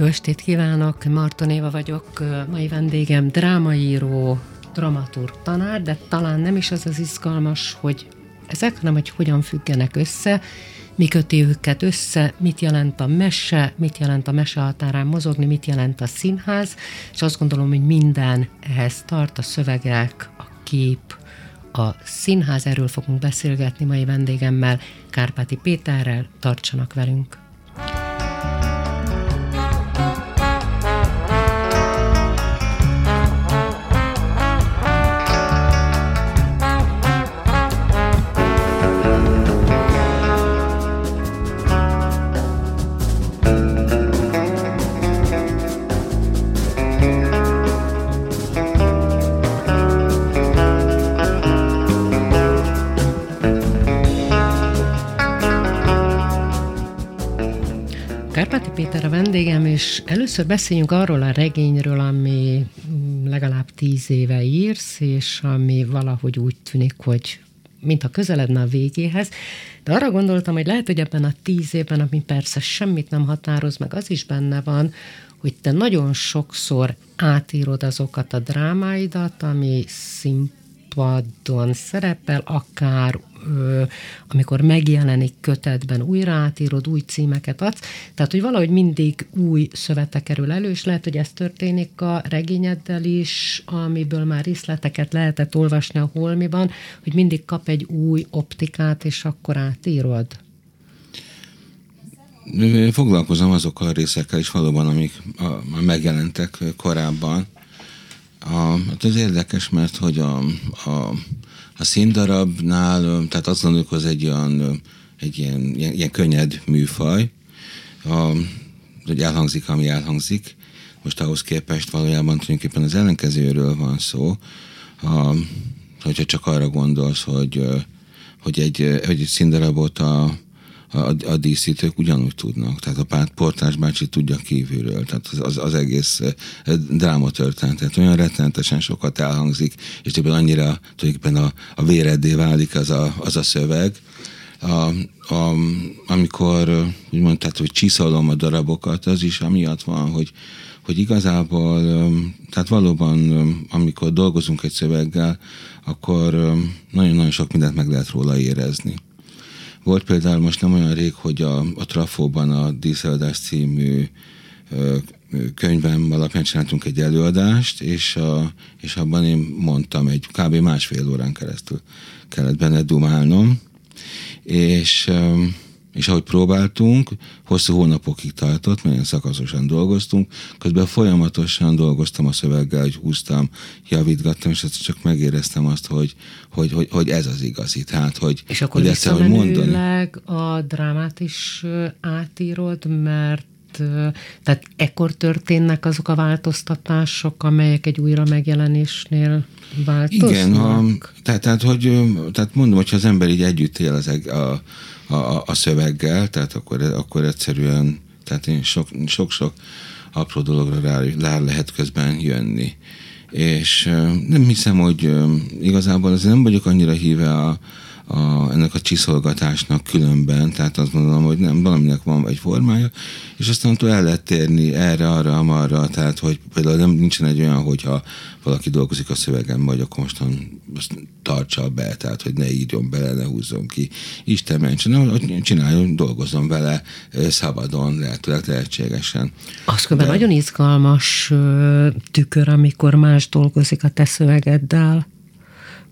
Jó estét kívánok, Marton Éva vagyok, mai vendégem drámaíró, dramaturg tanár, de talán nem is az az izgalmas, hogy ezek, hanem hogy hogyan függenek össze, mi köti őket össze, mit jelent a mese, mit jelent a mese határán mozogni, mit jelent a színház, és azt gondolom, hogy minden ehhez tart, a szövegek, a kép, a színház, erről fogunk beszélgetni mai vendégemmel, Kárpáti Péterrel, tartsanak velünk! Vendégem, és először beszéljünk arról a regényről, ami legalább tíz éve írsz, és ami valahogy úgy tűnik, hogy mintha közeledne a végéhez. De arra gondoltam, hogy lehet, hogy ebben a tíz évben, ami persze semmit nem határoz meg, az is benne van, hogy te nagyon sokszor átírod azokat a drámáidat, ami színpadon szerepel, akár amikor megjelenik kötetben, újra átírod, új címeket adsz, tehát hogy valahogy mindig új szövete kerül elő, és lehet, hogy ez történik a regényeddel is, amiből már részleteket lehetett olvasni a holmiban, hogy mindig kap egy új optikát, és akkor átírod. Foglalkozom azokkal a részekkel is valóban, amik megjelentek korábban, hát az érdekes, mert hogy a, a, a színdarabnál, tehát azt gondoljuk, hogy egy olyan, egy ilyen, ilyen, ilyen könnyed műfaj, a, hogy elhangzik, ami elhangzik. Most ahhoz képest valójában tulajdonképpen az ellenkezőről van szó, a, hogyha csak arra gondolsz, hogy, hogy egy, egy színdarabot a, a, a díszítők ugyanúgy tudnak. Tehát a pát, portás bácsi tudja kívülről. Tehát az, az, az egész dráma történet. Tehát olyan rettenetesen sokat elhangzik, és többen annyira tulajdonképpen a, a véreddé válik az a, az a szöveg, a, a, amikor úgy mondtad, hogy csiszolom a darabokat, az is amiatt van, hogy, hogy igazából, tehát valóban, amikor dolgozunk egy szöveggel, akkor nagyon-nagyon sok mindent meg lehet róla érezni. Volt például most nem olyan rég, hogy a, a Trafóban a Díszeladás című ö, könyvem alapján csináltunk egy előadást, és, a, és abban én mondtam, egy kb. másfél órán keresztül kellett benne dumálnom, és és ahogy próbáltunk, hosszú hónapokig tartott, mert szakaszosan dolgoztunk, közben folyamatosan dolgoztam a szöveggel, hogy húztam, javítgattam, és csak megéreztem azt, hogy, hogy, hogy, hogy ez az igazi. Tehát, hogy, és akkor hogy ezt hogy mondani. a drámát is átírod, mert tehát ekkor történnek azok a változtatások, amelyek egy újra megjelenésnél változnak? Igen, a, tehát, tehát, hogy, tehát mondom, hogyha az ember így együtt él az, a, a, a szöveggel, tehát akkor, akkor egyszerűen, tehát én sok-sok apró dologra rá, rá lehet közben jönni. És nem hiszem, hogy igazából azért nem vagyok annyira híve a, a, ennek a csiszolgatásnak különben, tehát azt mondom, hogy nem, valaminek van egy formája, és aztán el lehet térni erre, arra, amarra, tehát hogy például nem nincsen egy olyan, hogyha valaki dolgozik a szövegem, vagy akkor mostan tartsa be, tehát hogy ne írjon bele, ne húzzon ki. Isten ments, nem, csináljon, dolgozzon vele szabadon, lehetőleg lehetségesen. Az De... nagyon izgalmas tükör, amikor más dolgozik a te szövegeddel.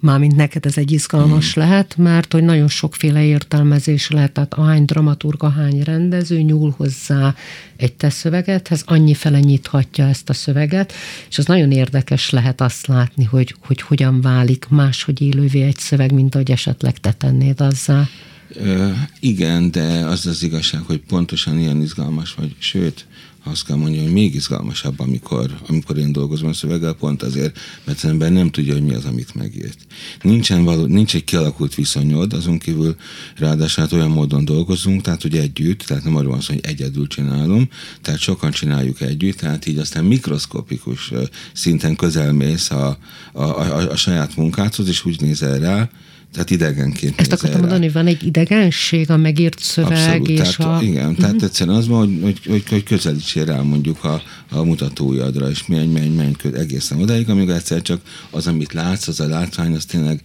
Mármint neked ez egy izgalmas hmm. lehet, mert hogy nagyon sokféle értelmezés lehet, tehát ahány dramaturg, ahány rendező nyúl hozzá egy te szövegethez, annyi fele nyithatja ezt a szöveget, és az nagyon érdekes lehet azt látni, hogy, hogy hogyan válik máshogy élővé egy szöveg, mint ahogy esetleg te tennéd azzá. Ö, igen, de az az igazság, hogy pontosan ilyen izgalmas vagy, sőt, azt kell mondjam, hogy még izgalmasabb, amikor, amikor én dolgozom a szöveggel, pont azért, mert az ember nem tudja, hogy mi az, amit megírt. Nincsen való, nincs egy kialakult viszonyod, azon kívül ráadásul hát olyan módon dolgozunk, tehát hogy együtt, tehát nem arról van szó, hogy egyedül csinálom, tehát sokan csináljuk együtt, tehát így aztán mikroszkopikus szinten közelmész a, a, a, a saját munkádhoz, és úgy nézel rá, tehát idegenként Ezt akartam mondani, hogy van egy idegenség a megírt szöveg Abszolút, és tehát, a... Igen, uh-huh. tehát egyszerűen az van, hogy, hogy, hogy, hogy közelítsél rá mondjuk a, a mutatójadra, és menj, menj, menj egészen odáig, amíg egyszer csak az, amit látsz, az a látvány, az tényleg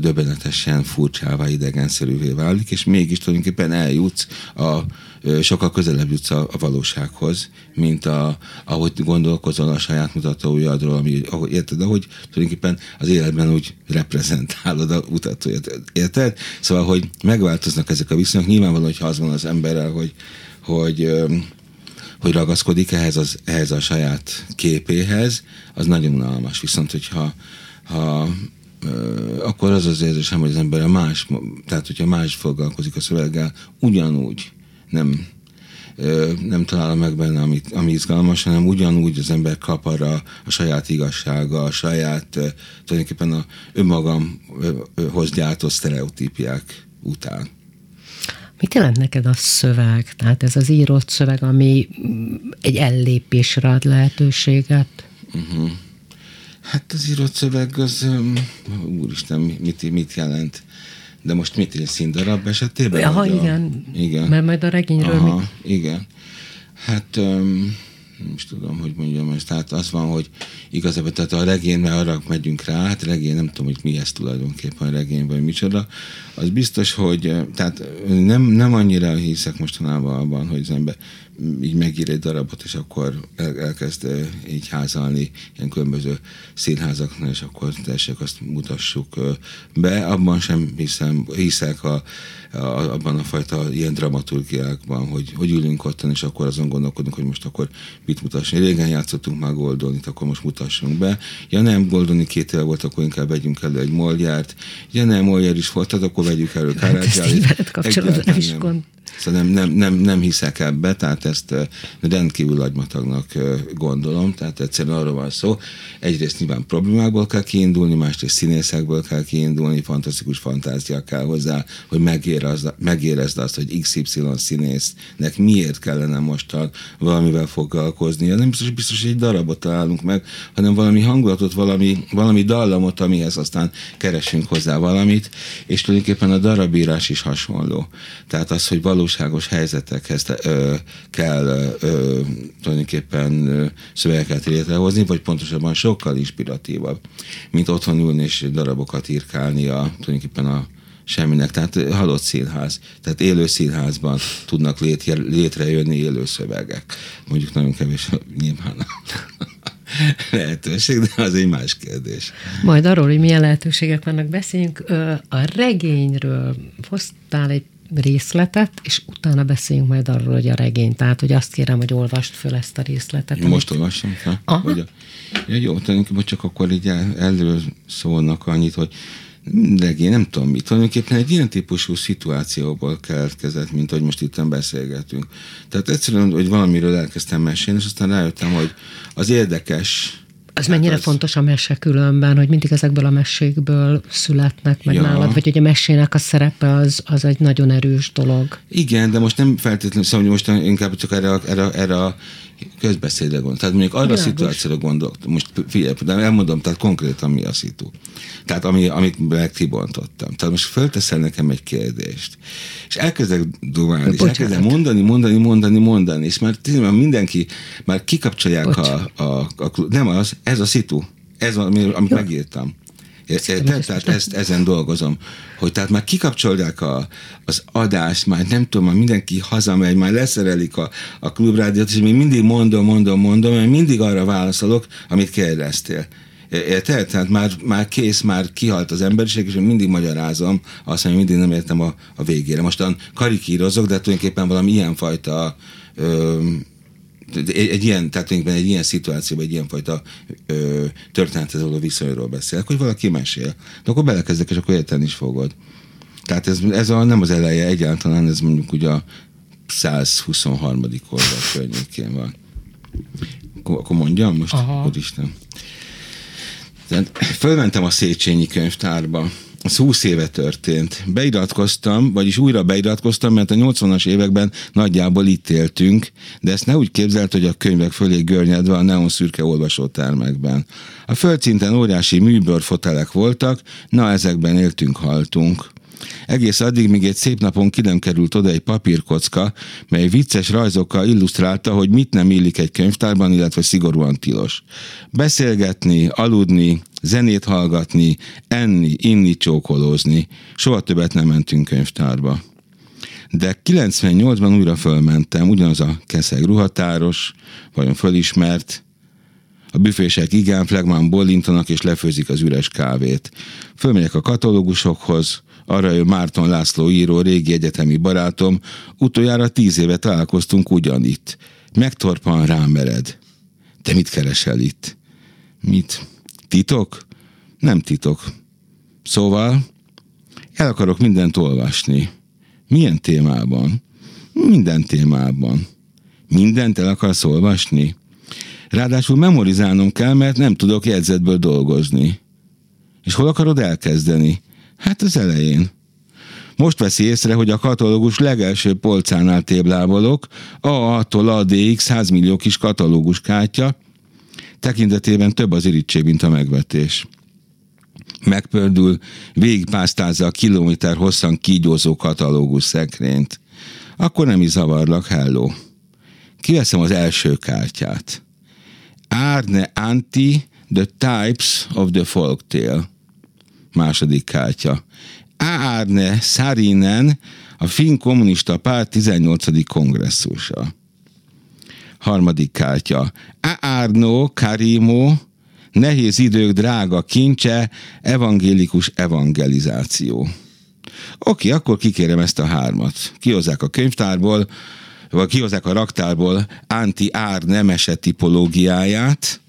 döbbenetesen furcsává, idegenszerűvé válik, és mégis tulajdonképpen eljutsz a sokkal közelebb jutsz a, a valósághoz, mint a, ahogy gondolkozol a saját mutatójadról, ami, ahogy érted, ahogy tulajdonképpen az életben úgy reprezentálod a mutatóját, érted? Szóval, hogy megváltoznak ezek a viszonyok, nyilvánvaló, hogy ha az van az emberrel, hogy, hogy hogy ragaszkodik ehhez, az, ehhez a saját képéhez, az nagyon unalmas. Viszont, hogyha ha, akkor az az érzésem, hogy az ember a más, tehát hogyha más foglalkozik a szöveggel, ugyanúgy nem, nem találom meg benne, amit, ami izgalmas, hanem ugyanúgy az ember kap arra a saját igazsága, a saját tulajdonképpen a önmagamhoz gyártott sztereotípiák után. Mit jelent neked a szöveg? Tehát ez az írott szöveg, ami egy ellépésre ad lehetőséget? Uh-huh. Hát az írott szöveg az, úristen, mit, mit jelent? De most mit egy színdarab esetében? Igen. A, igen. Mert majd a regényről Aha, mi... Igen. Hát um, nem is tudom, hogy mondjam ezt. Tehát az van, hogy igazából tehát a regény, mert arra megyünk rá, hát regény, nem tudom, hogy mi ez tulajdonképpen a regény, vagy micsoda. Az biztos, hogy tehát nem, nem annyira hiszek mostanában abban, hogy az ember így megír egy darabot, és akkor el, elkezd így házalni ilyen különböző színházaknál, és akkor tessék azt mutassuk be. Abban sem hiszem, hiszek a, a, abban a fajta ilyen dramaturgiákban, hogy, hogy ülünk ottan, és akkor azon gondolkodunk, hogy most akkor mit mutasni. Régen játszottunk már Goldonit, akkor most mutassunk be. Ja nem, Goldoni két éve volt, akkor inkább vegyünk elő egy Moljárt. Ja nem, Moljer is volt, akkor vegyük elő. Hát ezt így kapcsolatban nem is gond. Szóval nem, nem, nem, nem hiszek ebbe, tehát ezt rendkívül agymatagnak gondolom, tehát egyszerűen arról van szó. Egyrészt nyilván problémákból kell kiindulni, másrészt színészekből kell kiindulni, fantasztikus fantázia kell hozzá, hogy megérezd, megérezd azt, hogy XY színésznek miért kellene mostan valamivel foglalkozni. Nem biztos, biztos, hogy egy darabot találunk meg, hanem valami hangulatot, valami, valami dallamot, amihez aztán keresünk hozzá valamit, és tulajdonképpen a darabírás is hasonló. Tehát az, hogy valós valóságos helyzetekhez ö, kell ö, tulajdonképpen ö, szövegeket létrehozni, vagy pontosabban sokkal inspiratívabb, mint otthon ülni és darabokat írkálni a, tulajdonképpen a semminek. Tehát halott színház. Tehát élő színházban tudnak létre, létrejönni élő szövegek. Mondjuk nagyon kevés nyilván lehetőség, de az egy más kérdés. Majd arról, hogy milyen lehetőségek vannak, beszéljünk. A regényről hoztál egy részletet, és utána beszéljünk majd arról, hogy a regény. Tehát, hogy azt kérem, hogy olvast föl ezt a részletet. Most amit... olvassam fel? Hogy a... ja, jó, tulajdonképpen csak akkor így el, szólnak annyit, hogy regény, nem tudom mit, tulajdonképpen egy ilyen típusú szituációból keletkezett, mint hogy most itt beszélgetünk. Tehát egyszerűen, hogy valamiről elkezdtem mesélni, és aztán rájöttem, hogy az érdekes, az hát mennyire az... fontos a mese különben, hogy mindig ezekből a mesékből születnek meg ja. nálad, vagy hogy a mesének a szerepe az, az egy nagyon erős dolog. Igen, de most nem feltétlenül, szóval most inkább csak erre, erre, erre a közbeszédre gondol. Tehát mondjuk arra Világos. a szituációra gondolok, most figyelj, de elmondom, tehát konkrétan mi a szitu. Tehát ami, amit megkibontottam. Tehát most fölteszel nekem egy kérdést, és elkezdek dumálni, és elkezdek mondani, mondani, mondani, mondani, és már tényleg mindenki, már kikapcsolják a, a, a, a, nem az, ez a szitu. Ez, amit Jó. megírtam. Érted? Tehát ezt, ezen dolgozom. Hogy tehát már kikapcsolják a, az adást, már nem tudom, már mindenki hazamegy, már leszerelik a, a klubrádiót, és még mindig mondom, mondom, mondom, mert mindig arra válaszolok, amit kérdeztél. Érted? Tehát már, már kész, már kihalt az emberiség, és én mindig magyarázom, azt mondja, mindig nem értem a, a végére. Mostan karikírozok, de tulajdonképpen valami ilyenfajta ö, egy, egy ilyen, tehát egy ilyen szituációban, egy ilyenfajta ö, történethez való viszonyról beszélek, hogy valaki mesél. De akkor belekezdek, és akkor érteni is fogod. Tehát ez, ez a, nem az eleje egyáltalán, ez mondjuk ugye a 123. oldal környékén van. Akkor, akkor mondjam most? Aha. Úristen. fölmentem a Széchenyi könyvtárba, ez 20 éve történt. Beiratkoztam, vagyis újra beiratkoztam, mert a 80-as években nagyjából itt éltünk, de ezt ne úgy képzelt, hogy a könyvek fölé görnyedve a neon szürke olvasótermekben. A földszinten óriási műbőrfotelek voltak, na ezekben éltünk, haltunk. Egész addig, míg egy szép napon ki nem került oda egy papírkocka, mely vicces rajzokkal illusztrálta, hogy mit nem illik egy könyvtárban, illetve szigorúan tilos. Beszélgetni, aludni, zenét hallgatni, enni, inni, csókolózni. Soha többet nem mentünk könyvtárba. De 98-ban újra fölmentem, ugyanaz a keszeg ruhatáros, vajon fölismert, a büfések igen, flagmán bolintanak és lefőzik az üres kávét. Fölmegyek a katalógusokhoz, arra jön Márton László író, régi egyetemi barátom, utoljára tíz éve találkoztunk ugyanitt. Megtorpan rám mered. Te mit keresel itt? Mit? Titok? Nem titok. Szóval el akarok mindent olvasni. Milyen témában? Minden témában. Mindent el akarsz olvasni? Ráadásul memorizálnom kell, mert nem tudok jegyzetből dolgozni. És hol akarod elkezdeni? Hát az elején. Most veszi észre, hogy a katalógus legelső polcánál téblábolok, A-tól a D-ig 100 millió kis katalógus kártya, tekintetében több az irítség, mint a megvetés. Megpördül, végigpásztázza a kilométer hosszan kígyózó katalógus szekrényt. Akkor nem is zavarlak, hello. Kiveszem az első kártyát. Árne Anti, The Types of the Folktale második kártya. Árne Sarinen, a Finn Kommunista Párt 18. kongresszusa. Harmadik kártya. Árno Karimo, nehéz idők drága kincse, evangélikus evangelizáció. Oké, akkor kikérem ezt a hármat. Kihozzák a könyvtárból, vagy kihozzák a raktárból anti-ár nemese tipológiáját,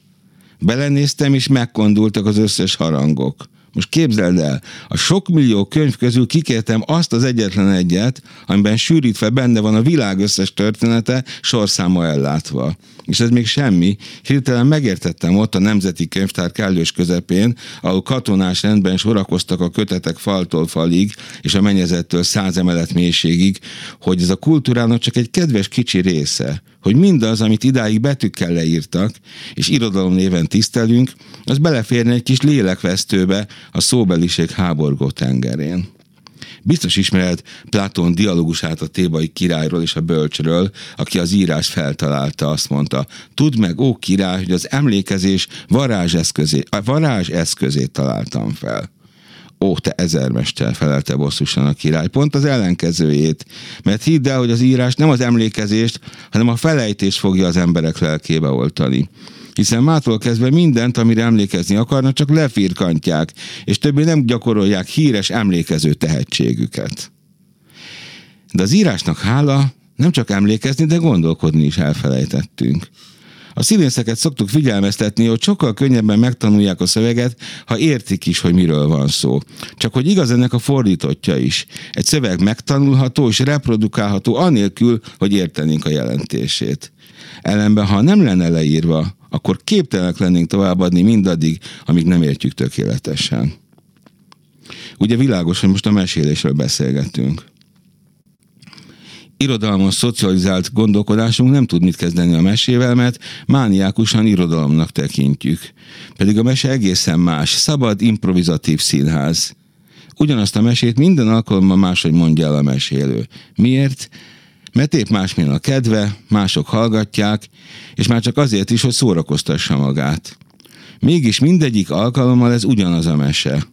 belenéztem, és megkondultak az összes harangok. Most képzeld el, a sok millió könyv közül kikértem azt az egyetlen egyet, amiben sűrítve benne van a világ összes története, sorszáma ellátva. És ez még semmi. Hirtelen megértettem ott a Nemzeti Könyvtár kellős közepén, ahol katonás rendben sorakoztak a kötetek faltól falig, és a mennyezettől száz emelet mélységig, hogy ez a kultúrának csak egy kedves kicsi része, hogy mindaz, amit idáig betűkkel leírtak, és irodalom néven tisztelünk, az beleférne egy kis lélekvesztőbe a szóbeliség háborgó tengerén. Biztos ismered Platón dialógusát a tébai királyról és a bölcsről, aki az írás feltalálta, azt mondta, tudd meg, ó király, hogy az emlékezés varázs, eszközé, a varázs eszközét találtam fel. Ó, te ezermester, felelte bosszusan a király, pont az ellenkezőjét. Mert hidd el, hogy az írás nem az emlékezést, hanem a felejtést fogja az emberek lelkébe oltani hiszen mától kezdve mindent, amire emlékezni akarnak, csak lefirkantják, és többé nem gyakorolják híres emlékező tehetségüket. De az írásnak hála nem csak emlékezni, de gondolkodni is elfelejtettünk. A színészeket szoktuk figyelmeztetni, hogy sokkal könnyebben megtanulják a szöveget, ha értik is, hogy miről van szó. Csak hogy igaz ennek a fordítottja is. Egy szöveg megtanulható és reprodukálható anélkül, hogy értenénk a jelentését. Ellenben, ha nem lenne leírva, akkor képtelenek lennénk továbbadni mindaddig, amíg nem értjük tökéletesen. Ugye világos, hogy most a mesélésről beszélgetünk. Irodalmon szocializált gondolkodásunk nem tud mit kezdeni a mesével, mert mániákusan irodalomnak tekintjük. Pedig a mese egészen más, szabad, improvizatív színház. Ugyanazt a mesét minden alkalommal máshogy mondja el a mesélő. Miért? Mert épp másmilyen a kedve, mások hallgatják, és már csak azért is, hogy szórakoztassa magát. Mégis mindegyik alkalommal ez ugyanaz a mese.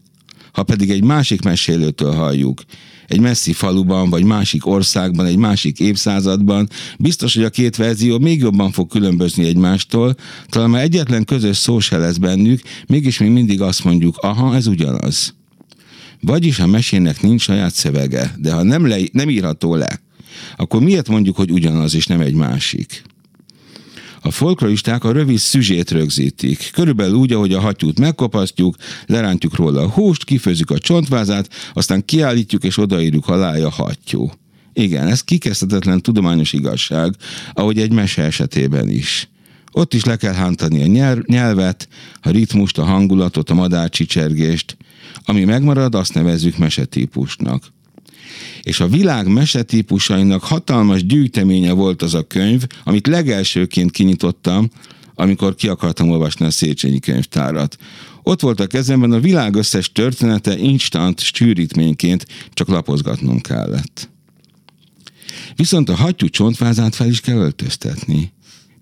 Ha pedig egy másik mesélőtől halljuk, egy messzi faluban, vagy másik országban, egy másik évszázadban, biztos, hogy a két verzió még jobban fog különbözni egymástól, talán már egyetlen közös szó se lesz bennük, mégis még mindig azt mondjuk, aha, ez ugyanaz. Vagyis a mesének nincs saját szövege, de ha nem, le, nem írható le, akkor miért mondjuk, hogy ugyanaz és nem egy másik? A folkloristák a rövid szüzsét rögzítik. Körülbelül úgy, ahogy a hattyút megkopasztjuk, lerántjuk róla a húst, kifőzzük a csontvázát, aztán kiállítjuk és odaírjuk alá a hattyú. Igen, ez kikezdhetetlen tudományos igazság, ahogy egy mese esetében is. Ott is le kell hántani a nyelvet, a ritmust, a hangulatot, a madárcsicsergést. Ami megmarad, azt nevezzük mesetípusnak. És a világ mesetípusainak hatalmas gyűjteménye volt az a könyv, amit legelsőként kinyitottam, amikor ki akartam olvasni a Széchenyi könyvtárat. Ott volt a kezemben a világ összes története instant sűrítményként, csak lapozgatnom kellett. Viszont a hattyú csontvázát fel is kell öltöztetni.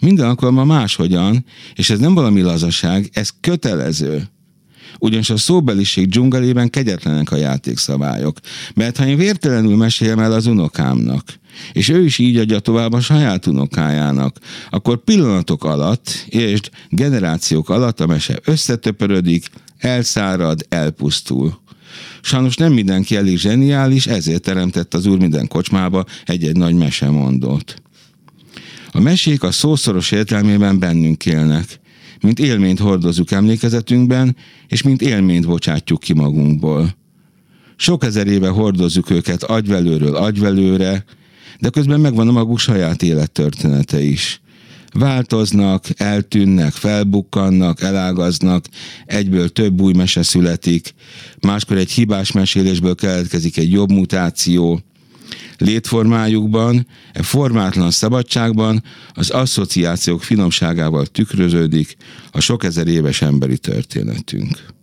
Minden alkalommal máshogyan, és ez nem valami lazaság, ez kötelező. Ugyanis a szóbeliség dzsungelében kegyetlenek a játékszabályok. Mert ha én vértelenül meséljem el az unokámnak, és ő is így adja tovább a saját unokájának, akkor pillanatok alatt, és generációk alatt a mese összetöpörödik, elszárad, elpusztul. Sajnos nem mindenki elég zseniális, ezért teremtett az úr minden kocsmába egy-egy nagy mesemondót. A mesék a szószoros értelmében bennünk élnek, mint élményt hordozunk emlékezetünkben, és mint élményt bocsátjuk ki magunkból. Sok ezer éve hordozzuk őket agyvelőről agyvelőre, de közben megvan a maguk saját élettörténete is. Változnak, eltűnnek, felbukkannak, elágaznak, egyből több új mese születik, máskor egy hibás mesélésből keletkezik egy jobb mutáció, Létformájukban, e formátlan szabadságban az asszociációk finomságával tükröződik a sok ezer éves emberi történetünk.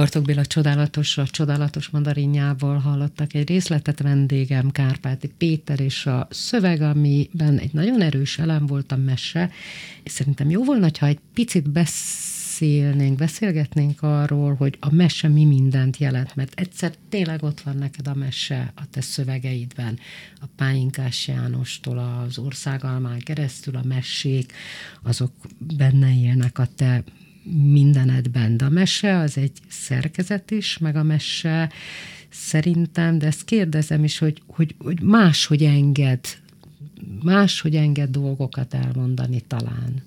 Bartok Béla csodálatos, a csodálatos mandarinjából hallottak egy részletet. Vendégem, Kárpáti Péter, és a szöveg, amiben egy nagyon erős elem volt a mese, és szerintem jó volna, ha egy picit beszélnénk, beszélgetnénk arról, hogy a mese mi mindent jelent, mert egyszer tényleg ott van neked a mese a te szövegeidben, a Páinkás Jánostól az országalmán keresztül a mesék, azok benne élnek a te mindenedben. De a mese az egy szerkezet is, meg a mese szerintem, de ezt kérdezem is, hogy, hogy, hogy máshogy enged, máshogy enged dolgokat elmondani talán.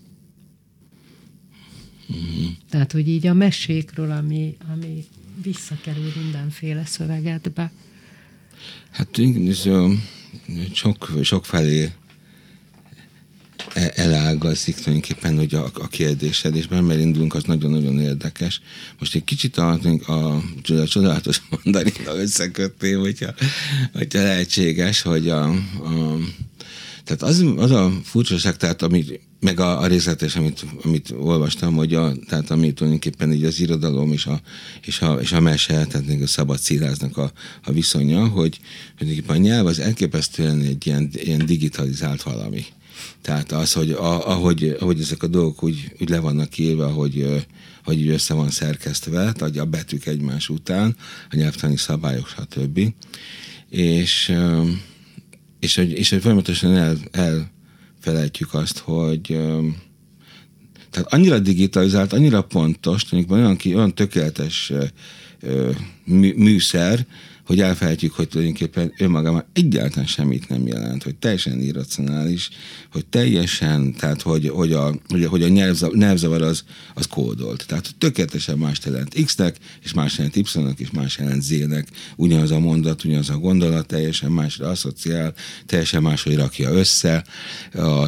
Mm-hmm. Tehát, hogy így a mesékről, ami, ami visszakerül mindenféle szövegedbe. Hát sok, sok felé elágazik tulajdonképpen hogy a, a kérdésed, és bármely indulunk, az nagyon-nagyon érdekes. Most egy kicsit a, a, a csodálatos mandarina összekötném, hogyha, hogyha lehetséges, hogy a, a tehát az, az a furcsaság, tehát amit, meg a, a részletes, amit, amit olvastam, hogy a, tehát amit tulajdonképpen így az irodalom és a, és a, és a mese, tehát még a szabad szíráznak a, a viszonya, hogy, hogy a nyelv az elképesztően egy ilyen, ilyen digitalizált valami. Tehát az, hogy a, ahogy, ahogy ezek a dolgok úgy, úgy le vannak írva, hogy, hogy úgy össze van szerkesztve, tehát a betűk egymás után, a nyelvtani szabályok, stb. És, és, hogy, és hogy folyamatosan el, elfelejtjük azt, hogy tehát annyira digitalizált, annyira pontos, olyan, olyan tökéletes műszer, hogy elfelejtjük, hogy tulajdonképpen önmagában egyáltalán semmit nem jelent, hogy teljesen irracionális, hogy teljesen, tehát hogy, hogy a, hogy, hogy a nyelvzavar, nyelvzavar az, az kódolt. Tehát tökéletesen más jelent X-nek, és más jelent Y-nak, és más jelent Z-nek. Ugyanaz a mondat, ugyanaz a gondolat, teljesen másra asszociál, teljesen máshogy rakja össze. A,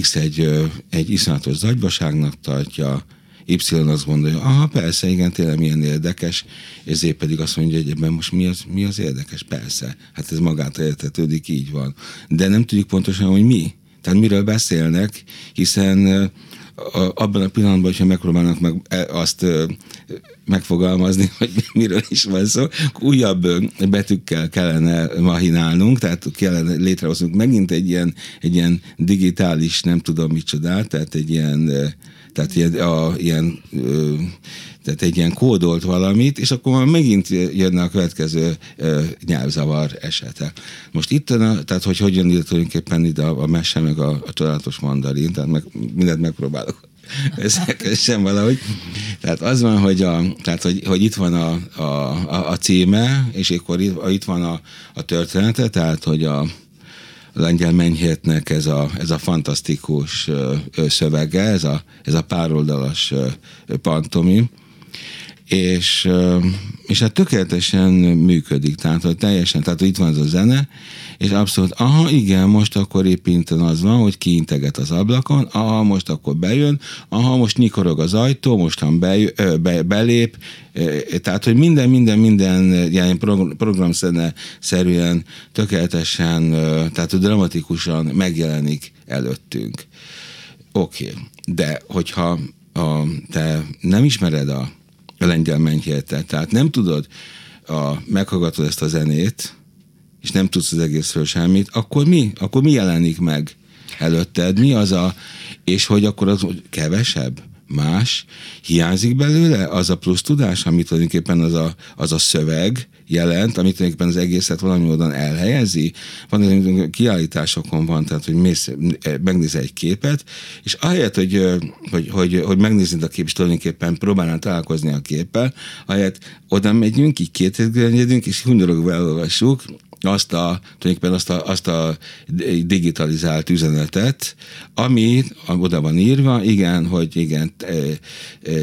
X egy, egy iszonyatos zagyvaságnak tartja, Y azt gondolja, aha, persze, igen, tényleg milyen érdekes, és Z pedig azt mondja, hogy ebben most mi az, mi az érdekes? Persze, hát ez magától értetődik, így van. De nem tudjuk pontosan, hogy mi. Tehát miről beszélnek, hiszen abban a pillanatban, hogyha megpróbálnak meg e, azt megfogalmazni, hogy miről is van szó, újabb betűkkel kellene mahinálnunk, tehát kellene létrehoznunk megint egy ilyen, egy ilyen digitális, nem tudom micsodát, tehát egy ilyen tehát ilyen, a, ilyen ö, tehát egy ilyen kódolt valamit, és akkor már megint jönne a következő ö, nyelvzavar esete. Most itt, tehát hogy hogyan ide tulajdonképpen ide a, a mese, meg a, a csodálatos mandarin, tehát meg, mindent megpróbálok sem valahogy. Tehát az van, hogy, a, tehát, hogy, hogy itt van a, a, a címe, és akkor itt, itt van a, a története, tehát hogy a, lengyel menyhétnek ez a, ez a fantasztikus szövege, ez a, ez a pároldalas pantomim, és, és hát tökéletesen működik, tehát hogy teljesen, tehát hogy itt van ez a zene, és abszolút, aha, igen, most akkor éppen az van, hogy kiinteget az ablakon, aha, most akkor bejön, aha, most nyikorog az ajtó, mostan be, be, belép, tehát, hogy minden, minden, minden ilyen programszene szerűen tökéletesen, tehát dramatikusan megjelenik előttünk. Oké, okay. de hogyha a, te nem ismered a lengyel mennyhértet. Tehát nem tudod, a, meghallgatod ezt a zenét, és nem tudsz az egészről semmit, akkor mi? Akkor mi jelenik meg előtted? Mi az a... És hogy akkor az kevesebb? Más? Hiányzik belőle az a plusz tudás, amit tulajdonképpen az a, az a szöveg jelent, amit tulajdonképpen az egészet valami módon elhelyezi. Van, hogy kiállításokon van, tehát hogy mész, megnézel egy képet, és ahelyett, hogy, hogy, hogy, hogy megnézed a kép, és tulajdonképpen próbálnál találkozni a képpel, ahelyett oda megyünk, így két és hunyorogva elolvassuk, azt a, tulajdonképpen azt a, azt a digitalizált üzenetet, ami oda van írva, igen, hogy igen,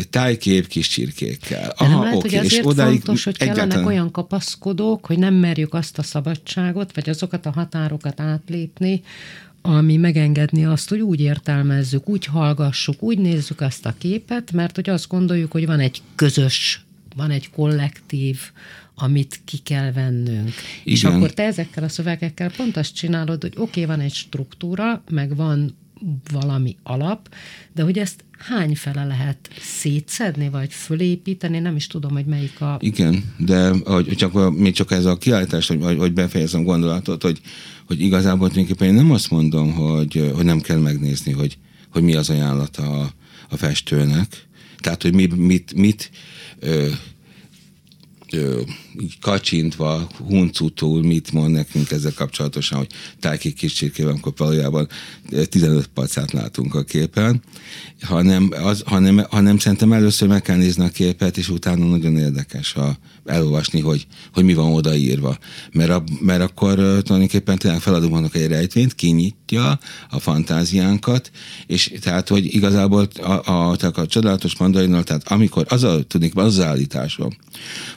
tájkép kis csirkékkel. Aha, nem lehet, oké, hogy azért és odáig fontos, hogy egyáltalán... kellenek olyan kapaszkodók, hogy nem merjük azt a szabadságot, vagy azokat a határokat átlépni, ami megengedni azt, hogy úgy értelmezzük, úgy hallgassuk, úgy nézzük azt a képet, mert hogy azt gondoljuk, hogy van egy közös, van egy kollektív, amit ki kell vennünk. Igen. És akkor te ezekkel a szövegekkel pont azt csinálod, hogy oké, okay, van egy struktúra, meg van valami alap, de hogy ezt hány fele lehet szétszedni, vagy fölépíteni, nem is tudom, hogy melyik a... Igen, de hogy csak, még csak ez a kiállítás, hogy, hogy befejezem gondolatot, hogy, hogy igazából tulajdonképpen én nem azt mondom, hogy, hogy nem kell megnézni, hogy, hogy mi az ajánlata a, a festőnek, tehát, hogy mi, mit, mit ö, ö, kacsintva, huncutul mit mond nekünk ezzel kapcsolatosan, hogy tájki kicsikében, amikor valójában 15 pacát látunk a képen, hanem, az, hanem, hanem szerintem először meg kell nézni a képet, és utána nagyon érdekes a, elolvasni, hogy, hogy mi van odaírva. Mert, a, mert akkor tulajdonképpen tényleg feladunk annak egy rejtvényt, kinyitja a fantáziánkat, és tehát, hogy igazából a, a, a, a csodálatos mandarinnal, tehát amikor az a, tudnék, az, az állításom,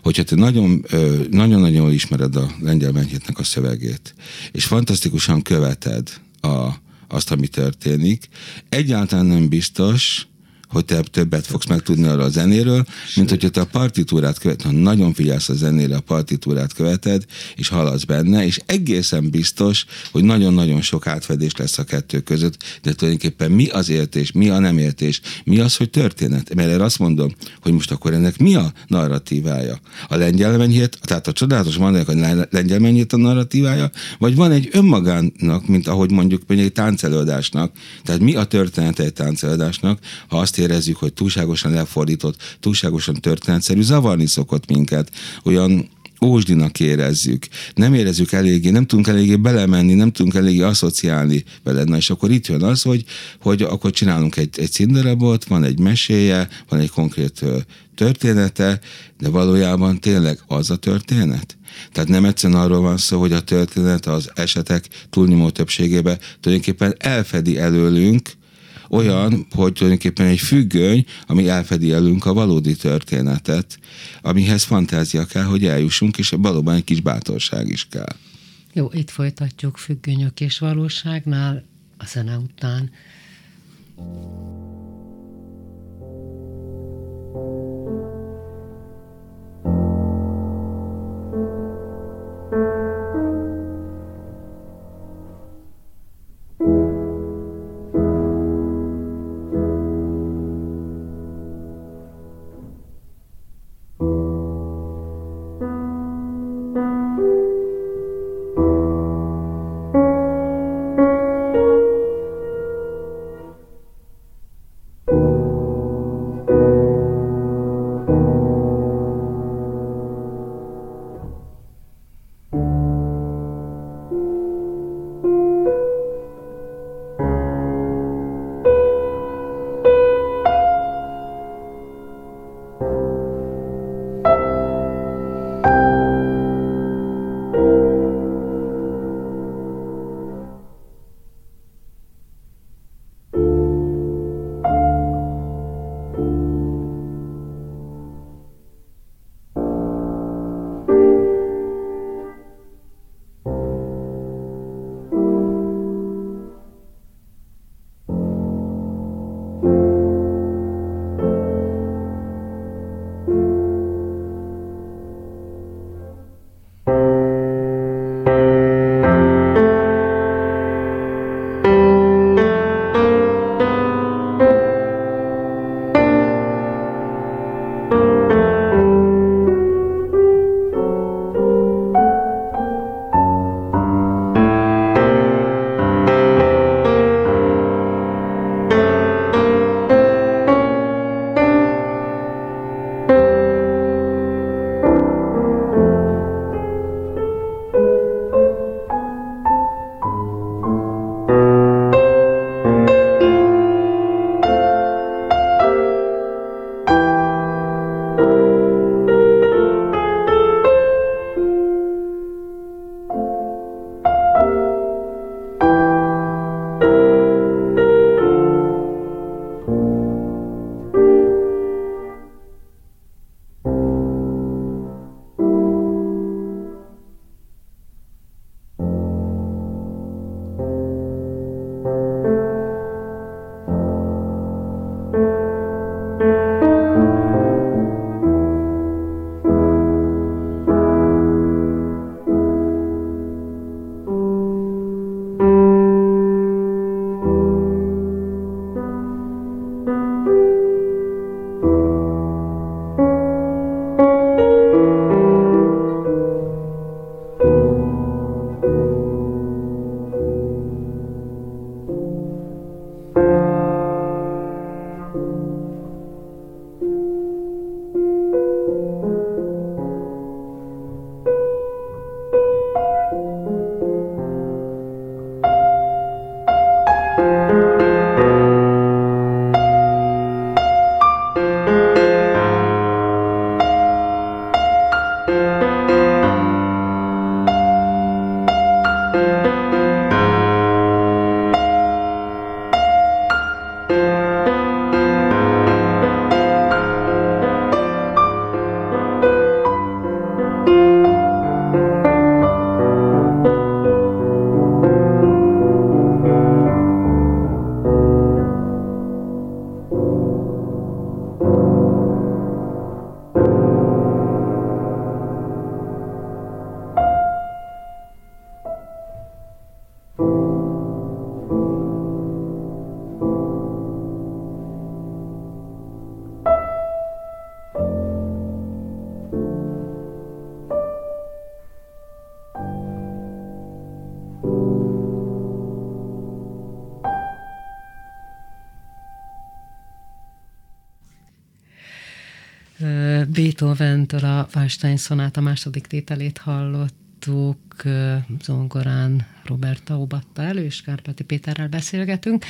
hogyha te nagyon, nagyon-nagyon jól ismered a lengyel mennyitnek a szövegét, és fantasztikusan követed a, azt, ami történik, egyáltalán nem biztos, hogy te többet fogsz megtudni arra a zenéről, mint hogyha te a partitúrát követed, ha nagyon figyelsz a zenére, a partitúrát követed, és haladsz benne, és egészen biztos, hogy nagyon-nagyon sok átfedés lesz a kettő között, de tulajdonképpen mi az értés, mi a nem értés, mi az, hogy történet. Mert erre azt mondom, hogy most akkor ennek mi a narratívája? A lengyel mennyit, tehát a csodálatos mondanak, hogy lengyel mennyit a narratívája, vagy van egy önmagának, mint ahogy mondjuk egy táncelődásnak, tehát mi a története egy táncelődásnak, ha azt érezzük, hogy túlságosan lefordított, túlságosan történetszerű, zavarni szokott minket, olyan ósdinak érezzük, nem érezzük eléggé, nem tudunk eléggé belemenni, nem tudunk eléggé asszociálni veled. Na és akkor itt jön az, hogy, hogy akkor csinálunk egy, egy színdarabot, van egy meséje, van egy konkrét története, de valójában tényleg az a történet? Tehát nem egyszerűen arról van szó, hogy a történet az esetek túlnyomó többségében tulajdonképpen elfedi előlünk olyan, hogy tulajdonképpen egy függöny, ami elfedi elünk a valódi történetet, amihez fantázia kell, hogy eljussunk, és valóban egy kis bátorság is kell. Jó, itt folytatjuk függönyök és valóságnál a zene után. Beethoven-től a Weinstein szonát a második tételét hallottuk, zongorán Robert Taubatta elő, és Kárpáti Péterrel beszélgetünk.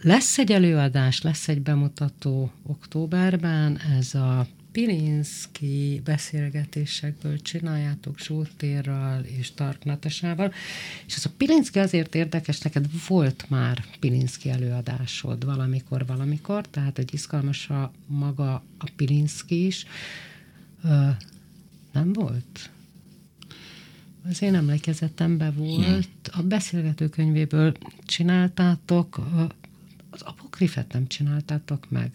Lesz egy előadás, lesz egy bemutató októberben, ez a Pilinszki beszélgetésekből csináljátok Zsótérral és Tark Natasával, és ez a Pilinszki azért érdekes, neked volt már Pilinszki előadásod valamikor, valamikor, tehát egy izgalmas a maga a Pilinszki is. Ö, nem volt? Az én emlékezetemben volt, a beszélgetőkönyvéből csináltátok, az apokrifet nem csináltátok meg.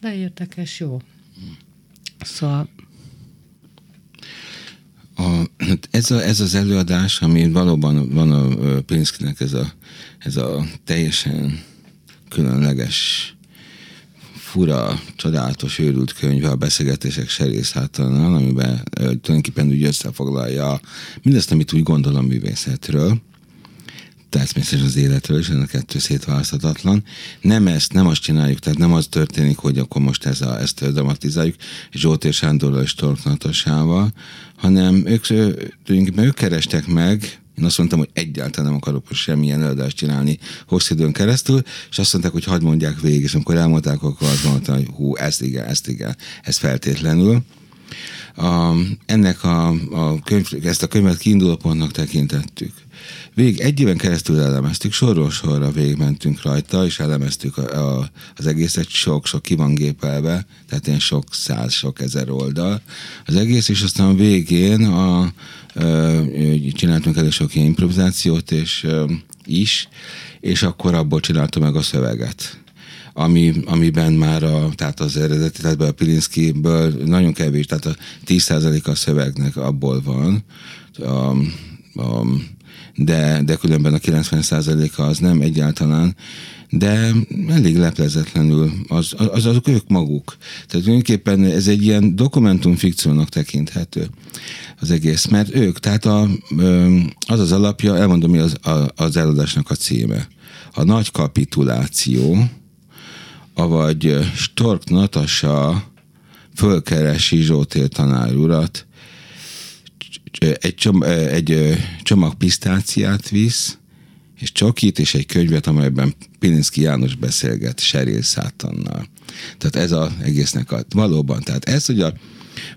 De érdekes, jó. Szóval a, ez, a, ez az előadás, ami valóban van a Pilinszkinek ez a, ez a teljesen különleges, fura, csodálatos, őrült könyve a beszélgetések serészhátalnál, amiben tulajdonképpen úgy összefoglalja mindezt, amit úgy gondol a művészetről természetesen az életről, és a kettő szétválaszthatatlan. Nem ezt, nem azt csináljuk, tehát nem az történik, hogy akkor most ez a, ezt dramatizáljuk, Zsótér Sándorral és Tork Natasával, hanem ők, tulajdonképpen ők kerestek meg, én azt mondtam, hogy egyáltalán nem akarok most semmilyen előadást csinálni hosszú időn keresztül, és azt mondták, hogy hagyd mondják végig, és amikor elmondták, akkor azt mondtam, hogy hú, ezt igen, ezt igen, ez feltétlenül. A, ennek a, a könyv, ezt a könyvet kiinduló pontnak tekintettük. Végig egy éven keresztül elemeztük, sorról sorra végigmentünk rajta, és elemeztük a, a, az egészet, sok-sok ki van gépelve, tehát ilyen sok száz, sok ezer oldal. Az egész, és aztán a végén a, a, csináltunk elég sok ilyen improvizációt és, is, és akkor abból csináltam meg a szöveget ami, amiben már a, tehát az eredeti, tehát a Pilinszkiből nagyon kevés, tehát a 10% a szövegnek abból van. A, a, de, de különben a 90%-a az nem egyáltalán, de elég leplezetlenül az, az, azok ők maguk. Tehát tulajdonképpen ez egy ilyen dokumentumfikciónak tekinthető az egész, mert ők, tehát a, az az alapja, elmondom, mi az, az eladásnak a címe. A nagy kapituláció, avagy Stork Natasa fölkeresi Zsótér tanár urat, egy, csom, egy csomag pisztáciát visz, és csokit, és egy könyvet, amelyben Pilinszki János beszélget Sheryl Szátannal. Tehát ez az egésznek a, valóban, tehát ez, hogy a,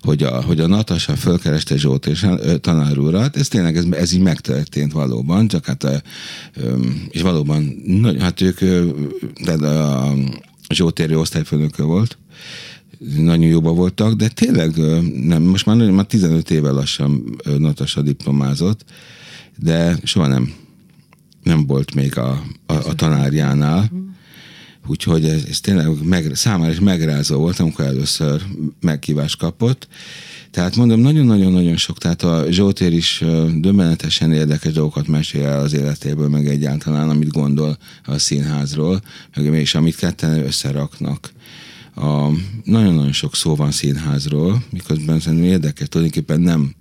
hogy a, hogy a Natasa fölkereste Zsolt és tanár urat, ez tényleg ez, ez így megtörtént valóban, csak hát a, és valóban, hát ők, de a Zsótéri osztályfőnöke volt, nagyon jóba voltak, de tényleg nem, most már, már 15 éve lassan Natasa diplomázott, de soha nem, nem volt még a, a, a tanárjánál. Úgyhogy ez, ez tényleg meg, számára is megrázó volt, amikor először megkívást kapott. Tehát mondom, nagyon-nagyon-nagyon sok, tehát a Zsótér is döbbenetesen érdekes dolgokat mesél el az életéből, meg egyáltalán, amit gondol a színházról, meg és amit ketten összeraknak a, nagyon-nagyon sok szó van színházról, miközben szerintem érdekes, tulajdonképpen nem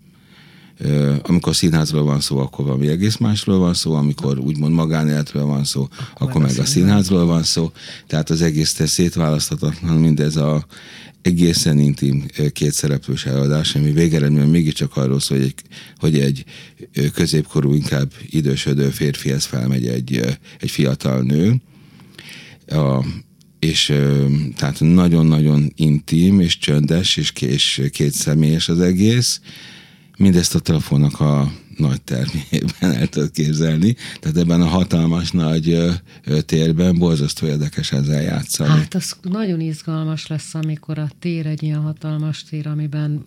amikor színházról van szó, akkor valami egész másról van szó, amikor úgymond magánéletről van szó, akkor, akkor meg a színházról van szó. Tehát az egész te szétválaszthatatlan mindez a egészen intim kétszereplős előadás, ami végeredményben mégiscsak arról szól, hogy egy, hogy egy középkorú, inkább idősödő férfihez felmegy egy, egy fiatal nő. A, és tehát nagyon-nagyon intim, és csöndes, és, és két személyes az egész. Mindezt a telefonnak a nagy termében el tudod képzelni. Tehát ebben a hatalmas nagy ö, ö, térben borzasztó érdekes ezzel játszani. Hát az nagyon izgalmas lesz, amikor a tér egy ilyen hatalmas tér, amiben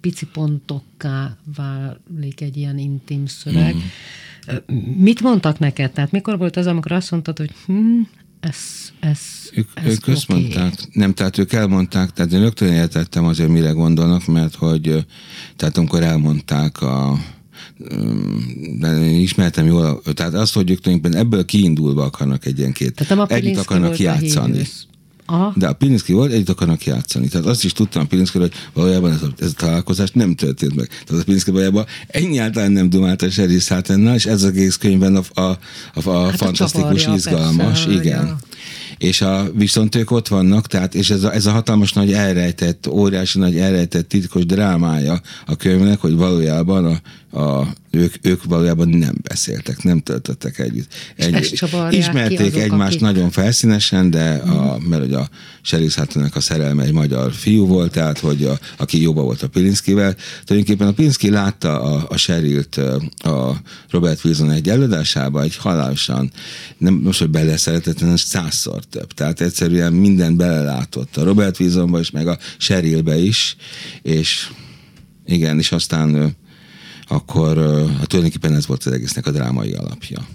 pici pontokká válik egy ilyen intim szöveg. Mm. Mit mondtak neked? Tehát mikor volt az, amikor azt mondtad, hogy hm, ez, ez, ők, ez ők okay. azt mondták, nem, tehát ők elmondták, tehát én rögtön értettem azért, mire gondolnak, mert hogy, tehát amikor elmondták a, de én ismertem jól, tehát azt, hogy ők tulajdonképpen ebből kiindulva akarnak egy ilyen két, együtt akarnak játszani. Aha. De a Pilinszki volt, együtt akarnak játszani. Tehát azt is tudtam a Pilinszki, hogy valójában ez a, ez a találkozás nem történt meg. Tehát a Pilinszki valójában egyáltalán nem dumált a Sherry Sátennel, és ez az egész könyvben a, a, a, a hát fantasztikus, a izgalmas, persze, igen. Ja. és a, viszont ők ott vannak, tehát, és ez a, ez a hatalmas nagy elrejtett, óriási nagy elrejtett titkos drámája a könyvnek, hogy valójában a, a, ők, ők valójában nem beszéltek, nem töltöttek együtt. Egy, ismerték azok, egymást akik... nagyon felszínesen, de a, mert hogy a Sheryl a szerelme egy magyar fiú volt, tehát hogy a, aki jobba volt a Pilinszkivel. Tulajdonképpen a Pilinszki látta a, a Sherylt a Robert Wilson egy előadásába, egy halálosan, nem most, hogy beleszeretett, hanem százszor több. Tehát egyszerűen minden belelátott a Robert Wilsonba is, meg a Sherylbe is, és igen, és aztán akkor hát tulajdonképpen ez volt az egésznek a drámai alapja.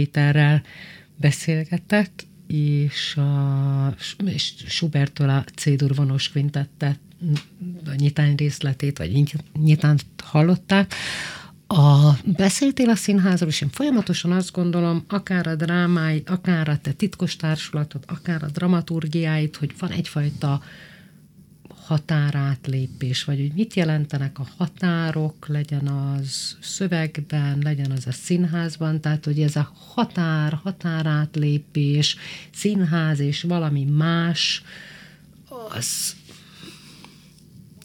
Péterrel beszélgetett, és, a, és Schubertől a C-dur kvintettet, a nyitány részletét, vagy nyitánt hallották. A, beszéltél a színházról, és én folyamatosan azt gondolom, akár a drámái, akár a te titkos társulatot, akár a dramaturgiáit, hogy van egyfajta határátlépés, vagy hogy mit jelentenek a határok, legyen az szövegben, legyen az a színházban, tehát hogy ez a határ, határátlépés, színház és valami más, az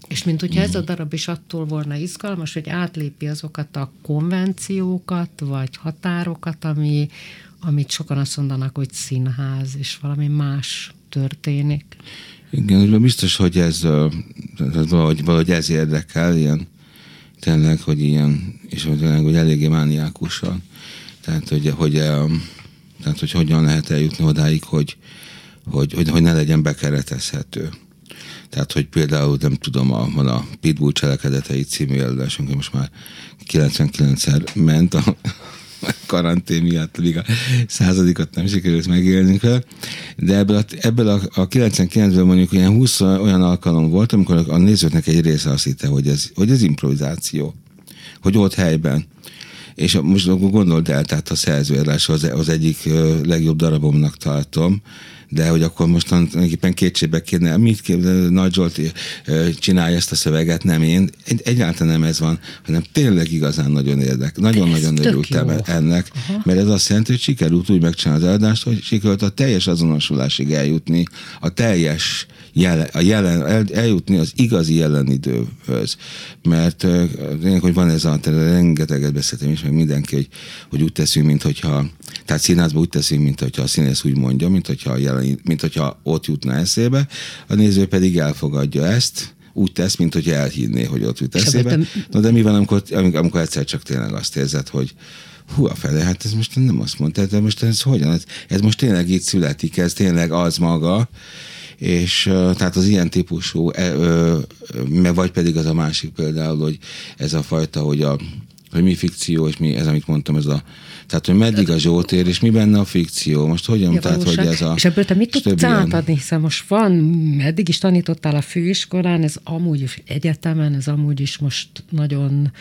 és mint hogyha ez a darab is attól volna izgalmas, hogy átlépi azokat a konvenciókat, vagy határokat, ami, amit sokan azt mondanak, hogy színház, és valami más történik. Igen, biztos, hogy ez, ez valahogy, valahogy ez érdekel, ilyen tényleg, hogy ilyen, és hogy, tényleg, hogy eléggé mániákusan. Tehát, hogy, hogy, tehát, hogy hogyan lehet eljutni odáig, hogy, hogy, hogy, hogy ne legyen bekeretezhető. Tehát, hogy például nem tudom, a, van a Pitbull cselekedetei című előadásunk, most már 99-szer ment a, karantén miatt még a századikat nem sikerült megélnünk vele, de ebből a, ebből a, a 99-ben mondjuk ilyen 20 olyan alkalom volt, amikor a nézőknek egy része azt hitte, hogy ez, hogy ez improvizáció, hogy ott helyben. És most gondold el, tehát a szerzőadás az, az egyik legjobb darabomnak tartom, de hogy akkor most tulajdonképpen kétségbe kéne, mit kéne, Nagy Zsolt csinálja ezt a szöveget, nem én. Egy, egyáltalán nem ez van, hanem tényleg igazán nagyon érdek. Nagyon-nagyon örültem ennek, Aha. mert ez azt jelenti, hogy sikerült úgy megcsinálni az eladást, hogy sikerült a teljes azonosulásig eljutni, a teljes jelen, a jelen, el, eljutni az igazi jelenidőhöz. Mert tényleg, hogy van ez a, rengeteget beszéltem is, meg mindenki, hogy, hogy úgy teszünk, mint hogyha, tehát színházban úgy teszünk, mint hogyha a színész úgy mondja, mint hogyha, a jelen, mint hogyha ott jutna eszébe, a néző pedig elfogadja ezt, úgy tesz, mint hogy elhinné, hogy ott jut eszébe. Na de mi van, amikor, amikor egyszer csak tényleg azt érzed, hogy hú, a fele, hát ez most nem azt mondta, de most ez hogyan? Ez, ez most tényleg itt születik, ez tényleg az maga, és tehát az ilyen típusú, vagy pedig az a másik például, hogy ez a fajta, hogy a hogy mi fikció, és mi ez, amit mondtam, ez a tehát, hogy meddig a Zsoltér, és mi benne a fikció? Most hogyan? Ja, tehát, hogy ez a... És ebből te mit tudsz átadni? Hiszen most van, eddig is tanítottál a főiskolán, ez amúgy is egyetemen, ez amúgy is most nagyon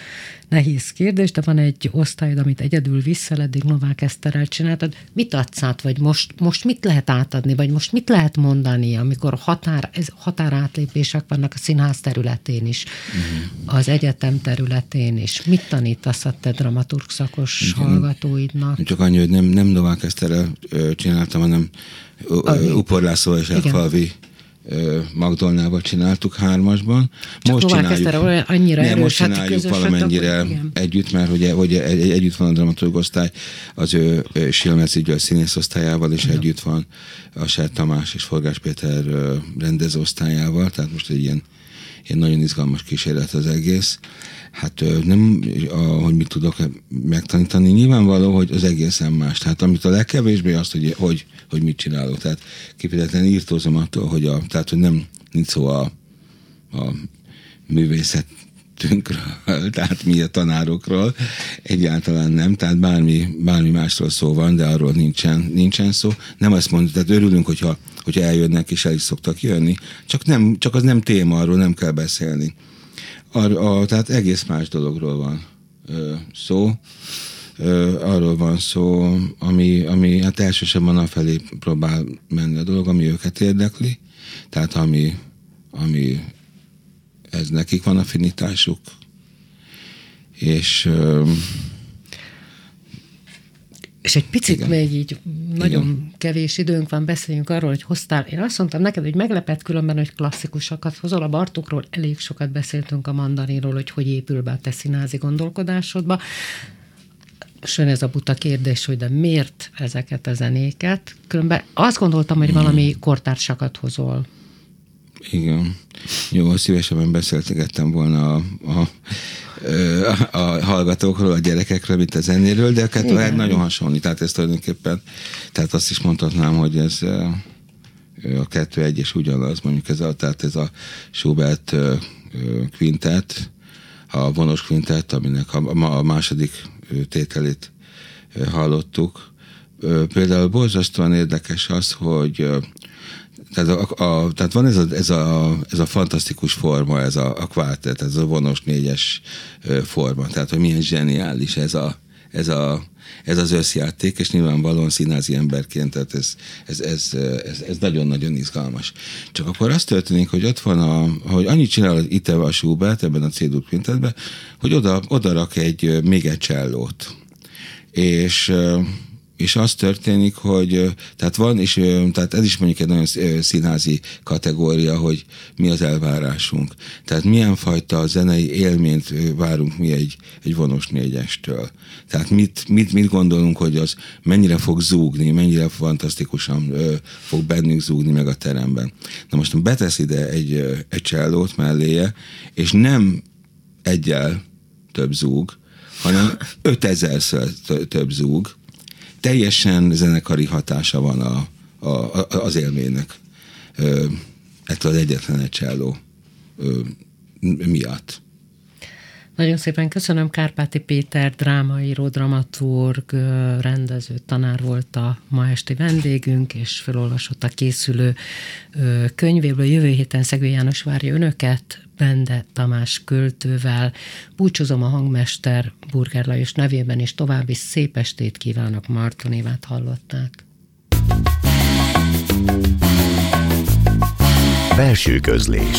nehéz kérdés, de van egy osztályod, amit egyedül vissza, eddig Novák Eszterrel csináltad. Mit adsz át, vagy most, most mit lehet átadni, vagy most mit lehet mondani, amikor határ, ez, határátlépések vannak a színház területén is, uh-huh. az egyetem területén is. Mit tanítasz a te dramaturg szakos Igen. hallgatóidnak? Csak annyi, hogy nem, nem Novák Eszterrel csináltam, hanem Upor László és Elfalvi Magdolnával csináltuk hármasban. Csak most csináljuk, annyira nem, most hát csináljuk valamennyire akkor, együtt, mert hogy, hogy egy, együtt van a dramaturgosztály az ő Silmeci György színészosztályával, és Igen. együtt van a Ser Tamás és Forgás Péter rendezőosztályával, tehát most egy ilyen, ilyen nagyon izgalmas kísérlet az egész. Hát nem, hogy mit tudok megtanítani, nyilvánvaló, hogy az egészen más. Tehát amit a legkevésbé azt, hogy, hogy, hogy mit csinálok. Tehát kifejezetten írtózom attól, hogy, a, tehát, hogy nem nincs szó a, a művészet tünkről, tehát mi a tanárokról, egyáltalán nem, tehát bármi, bármi másról szó van, de arról nincsen, nincsen szó. Nem azt mondjuk, tehát örülünk, hogyha, hogyha eljönnek és el is szoktak jönni, csak, nem, csak az nem téma, arról nem kell beszélni. Ar, a, tehát egész más dologról van ö, szó. Ö, arról van szó, ami, ami hát elsősorban a felé próbál menni a dolog, ami őket érdekli. Tehát ami, ami ez nekik van affinitásuk. És és egy picit Igen. még így nagyon Igen. kevés időnk van, beszéljünk arról, hogy hoztál. Én azt mondtam neked, hogy meglepett különben, hogy klasszikusokat hozol. A Bartokról elég sokat beszéltünk a mandarinról, hogy hogy épül be a te színázi gondolkodásodba. Sőn ez a buta kérdés, hogy de miért ezeket a zenéket? Különben azt gondoltam, hogy valami kortársakat hozol. Igen. Jó, szívesebben beszéltegettem volna a, a a hallgatókról, a gyerekekről, mint a zenéről, de a kettő Igen. nagyon hasonlít, tehát ez tulajdonképpen, tehát azt is mondhatnám, hogy ez a kettő egy és ugyanaz, mondjuk ez a, tehát ez a Schubert quintet, a vonos quintet, aminek a, a második tételét hallottuk. Például borzasztóan érdekes az, hogy tehát, a, a, tehát van ez a, ez, a, ez a fantasztikus forma, ez a, a kvártet, ez a vonos négyes forma, tehát hogy milyen zseniális ez, a, ez, a, ez az összjáték, és nyilvánvalóan színázi emberként, tehát ez, ez, ez, ez, ez nagyon-nagyon izgalmas. Csak akkor az történik, hogy ott van, a, hogy annyit csinál itt a Schubert ebben a c hogy oda, oda rak egy, még egy csellót. És és az történik, hogy tehát van, és tehát ez is mondjuk egy nagyon színházi kategória, hogy mi az elvárásunk. Tehát milyen fajta zenei élményt várunk mi egy, egy vonos négyestől. Tehát mit, mit, mit gondolunk, hogy az mennyire fog zúgni, mennyire fantasztikusan ö, fog bennünk zúgni meg a teremben. Na most betesz ide egy, egy csellót melléje, és nem egyel több zúg, hanem ötezerszer több zúg, teljesen zenekari hatása van a, a, az élménynek. Ettől az egyetlen egy cselló miatt. Nagyon szépen köszönöm. Kárpáti Péter, drámaíró, dramaturg, rendező, tanár volt a ma esti vendégünk, és felolvasott a készülő könyvéből. Jövő héten Szegő János várja önöket, Bende Tamás költővel. Búcsúzom a hangmester Burger Lajos nevében, és további szép estét kívánok. Marton Évát hallották. Belső közlés